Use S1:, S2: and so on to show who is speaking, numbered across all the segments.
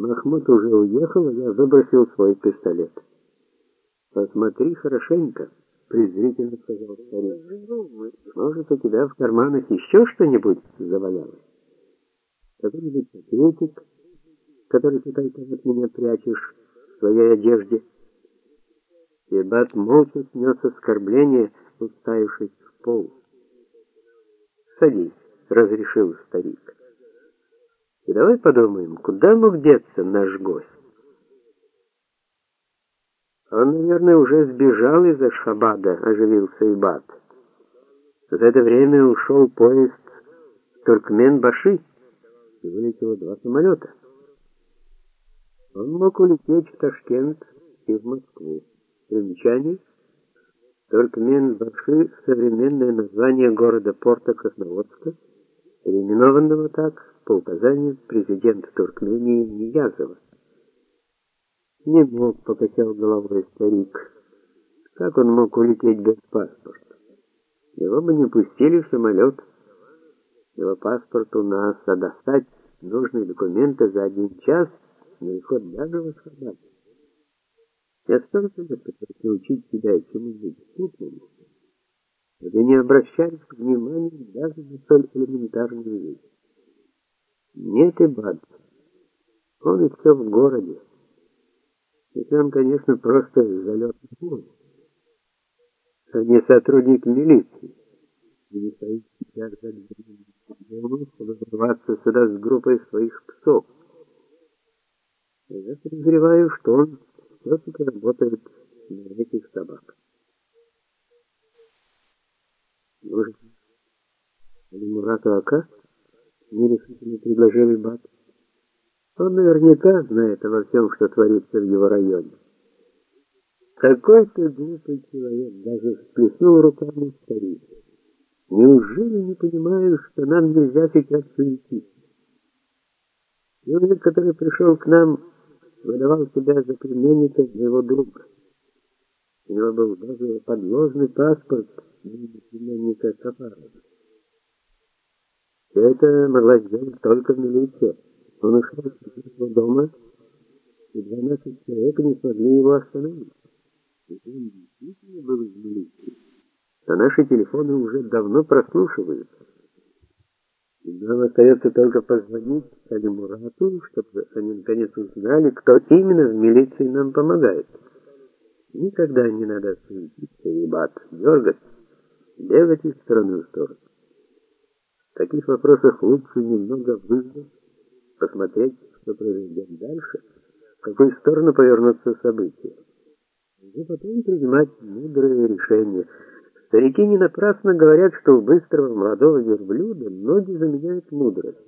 S1: Махмуд уже уехал, а я выбросил свой пистолет. Посмотри хорошенько, презрительно сказал старик. Может, у тебя в карманах еще что-нибудь завалялось? Какой-нибудь пакетик, который ты только от меня прячешь в своей одежде? Ибат молча снес оскорбление, уставившись в пол. «Садись», — разрешил старик. «И давай подумаем, куда мог деться наш гость?» «Он, наверное, уже сбежал из Ашхабада», — оживился Ибат. В это время ушел поезд Туркмен-Баши, и вылетело два самолета. Он мог улететь в Ташкент и в Москву. Примечание. Туркмен-Баши — современное название города-порта Красноводска, переименованного так по указанию президента Туркмении Ниязова. Не мог, покачал головой старик. Как он мог улететь без паспорта? Его бы не пустили в самолет. Его паспорт у нас, а достать нужные документы за один час нелегко даже восходать. Я столько лет пытался учить себя чему-нибудь путному, где не обращались внимания даже на столь элементарные вещи. Нет и бад. Он все в городе. Если он, конечно, просто залетный поезд, а не сотрудник милиции, не стоит сейчас за дверью, чтобы ворваться сюда с группой своих псов. Я подозреваю, что он все-таки работает на этих собак. Может, Мурата Ака? Нерешительно предложил Ибат. Он наверняка знает обо всем, что творится в его районе. Какой ты глупый человек, даже всплеснул руками старик. Неужели не понимаешь, что нам нельзя сейчас суетиться? Человек, который пришел к нам, выдавал себя за племянника моего друга. У него был даже подложный паспорт племянника Капарова. Все это могла сделать только милиция. Он ушел из своего дома, и 12 человек не смогли его остановить. Если он действительно был из милиции, то наши телефоны уже давно прослушиваются. И нам остается только позвонить Алимурату, чтобы они наконец узнали, кто именно в милиции нам помогает. Никогда не надо суетиться, ребят, дергать, бегать из стороны в сторону. Таких вопросах лучше немного выждать, посмотреть, что произойдет дальше, в какую сторону повернутся события. И потом принимать мудрые решения. Старики не напрасно говорят, что у быстрого молодого верблюда ноги заменяют мудрость.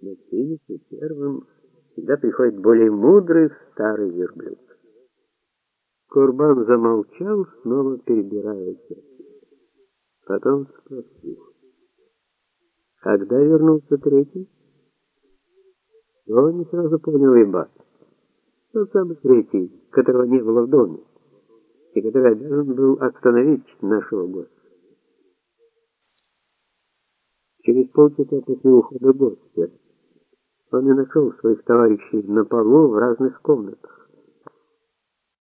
S1: Но к финишу первым всегда приходит более мудрый старый верблюд. Курбан замолчал, снова перебирая сердце. Потом спросил. Когда вернулся третий? Но не сразу понял Ибат. Тот самый третий, которого не было в доме, и который обязан был остановить нашего гостя. Через полчаса после ухода гостя он и нашел своих товарищей на полу в разных комнатах.